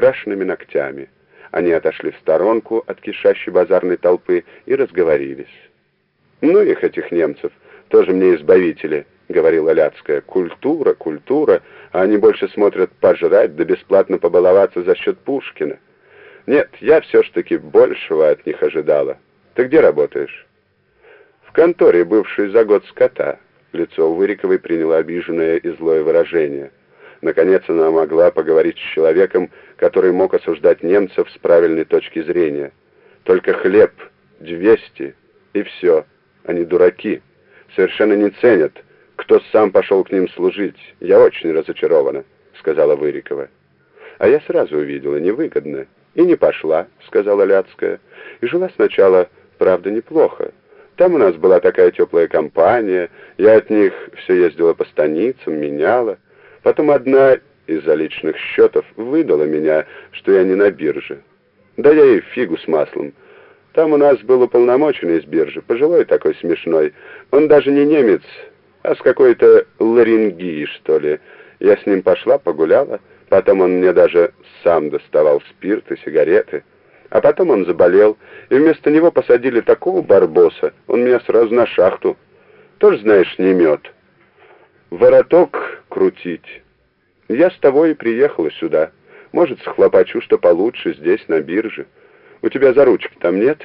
крашенными ногтями. Они отошли в сторонку от кишащей базарной толпы и разговорились. «Ну их, этих немцев, тоже мне избавители», — говорила Ляцкая. «Культура, культура, а они больше смотрят пожрать да бесплатно побаловаться за счет Пушкина. Нет, я все ж таки большего от них ожидала. Ты где работаешь?» «В конторе, бывшей за год скота». Лицо Выриковой приняло обиженное и злое выражение. Наконец она могла поговорить с человеком, который мог осуждать немцев с правильной точки зрения. Только хлеб, 200, и все. Они дураки. Совершенно не ценят, кто сам пошел к ним служить. Я очень разочарована, сказала Вырикова. А я сразу увидела, невыгодно. И не пошла, сказала Ляцкая. И жила сначала, правда, неплохо. Там у нас была такая теплая компания, я от них все ездила по станицам, меняла. Потом одна из-за личных счетов выдала меня, что я не на бирже. Да я и фигу с маслом. Там у нас был уполномоченный из биржи, пожилой такой смешной. Он даже не немец, а с какой-то ларингии, что ли. Я с ним пошла, погуляла. Потом он мне даже сам доставал спирт и сигареты. А потом он заболел, и вместо него посадили такого барбоса. Он меня сразу на шахту. Тоже, знаешь, не мед. Вороток крутить. Я с того и приехала сюда. Может, схлопочу, что получше здесь, на бирже. У тебя за ручки там нет?»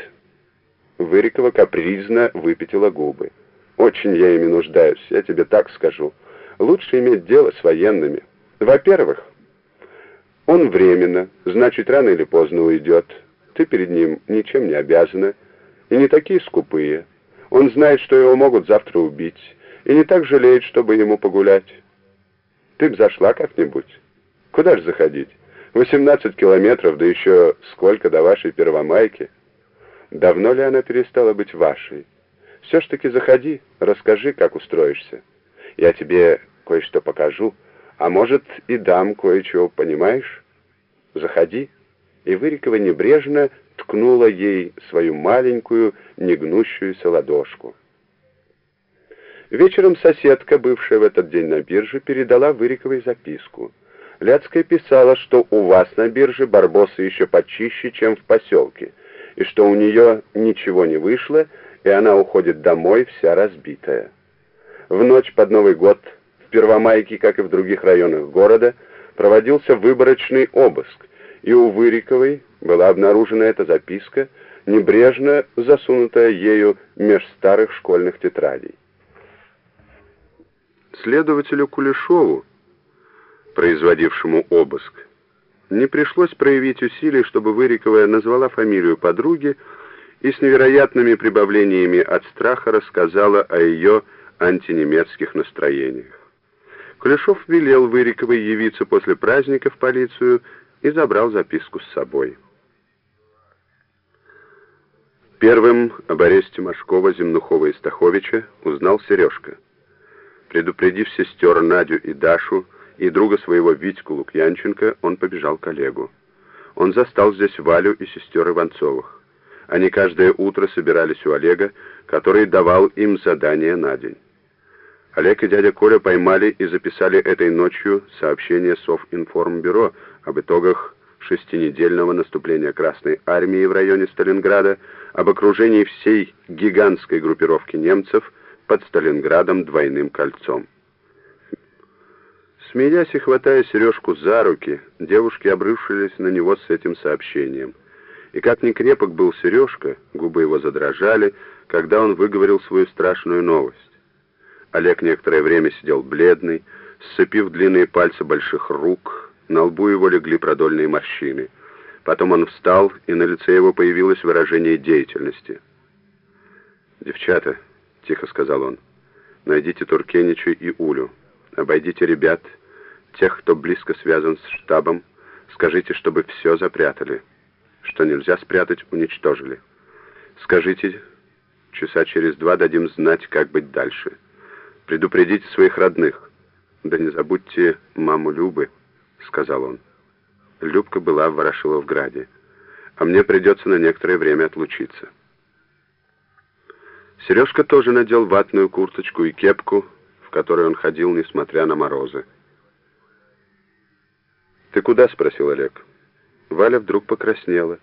Вырикова капризно выпятила губы. «Очень я ими нуждаюсь, я тебе так скажу. Лучше иметь дело с военными. Во-первых, он временно, значит, рано или поздно уйдет. Ты перед ним ничем не обязана. И не такие скупые. Он знает, что его могут завтра убить. И не так жалеет, чтобы ему погулять. Ты б зашла как-нибудь. Куда ж заходить? 18 километров, да еще сколько до вашей первомайки. Давно ли она перестала быть вашей? Все ж таки заходи, расскажи, как устроишься. Я тебе кое-что покажу, а может и дам кое-чего, понимаешь? Заходи. И Вырикова небрежно ткнула ей свою маленькую, негнущуюся ладошку. Вечером соседка, бывшая в этот день на бирже, передала Выриковой записку — Ляцкая писала, что у вас на бирже барбосы еще почище, чем в поселке, и что у нее ничего не вышло, и она уходит домой вся разбитая. В ночь под Новый год в Первомайке, как и в других районах города, проводился выборочный обыск, и у Выриковой была обнаружена эта записка, небрежно засунутая ею меж старых школьных тетрадей. Следователю Кулешову производившему обыск, не пришлось проявить усилий, чтобы Выриковая назвала фамилию подруги и с невероятными прибавлениями от страха рассказала о ее антинемецких настроениях. Кулешов велел Выриковой явиться после праздника в полицию и забрал записку с собой. Первым об аресте Машкова, Земнухова и Стаховича узнал Сережка. Предупредив сестер Надю и Дашу, и друга своего Витьку Лукьянченко, он побежал к Олегу. Он застал здесь Валю и сестер Иванцовых. Они каждое утро собирались у Олега, который давал им задание на день. Олег и дядя Коля поймали и записали этой ночью сообщение Совинформбюро об итогах шестинедельного наступления Красной Армии в районе Сталинграда, об окружении всей гигантской группировки немцев под Сталинградом двойным кольцом. Смеясь и хватая Сережку за руки, девушки обрушились на него с этим сообщением. И как ни крепок был Сережка, губы его задрожали, когда он выговорил свою страшную новость. Олег некоторое время сидел бледный, сцепив длинные пальцы больших рук, на лбу его легли продольные морщины. Потом он встал, и на лице его появилось выражение деятельности. «Девчата», — тихо сказал он, — «найдите Туркенича и Улю, обойдите ребят тех, кто близко связан с штабом, скажите, чтобы все запрятали. Что нельзя спрятать, уничтожили. Скажите, часа через два дадим знать, как быть дальше. Предупредите своих родных. Да не забудьте маму Любы, сказал он. Любка была в Ворошиловграде, а мне придется на некоторое время отлучиться. Сережка тоже надел ватную курточку и кепку, в которой он ходил, несмотря на морозы. «Ты куда?» — спросил Олег. Валя вдруг покраснела.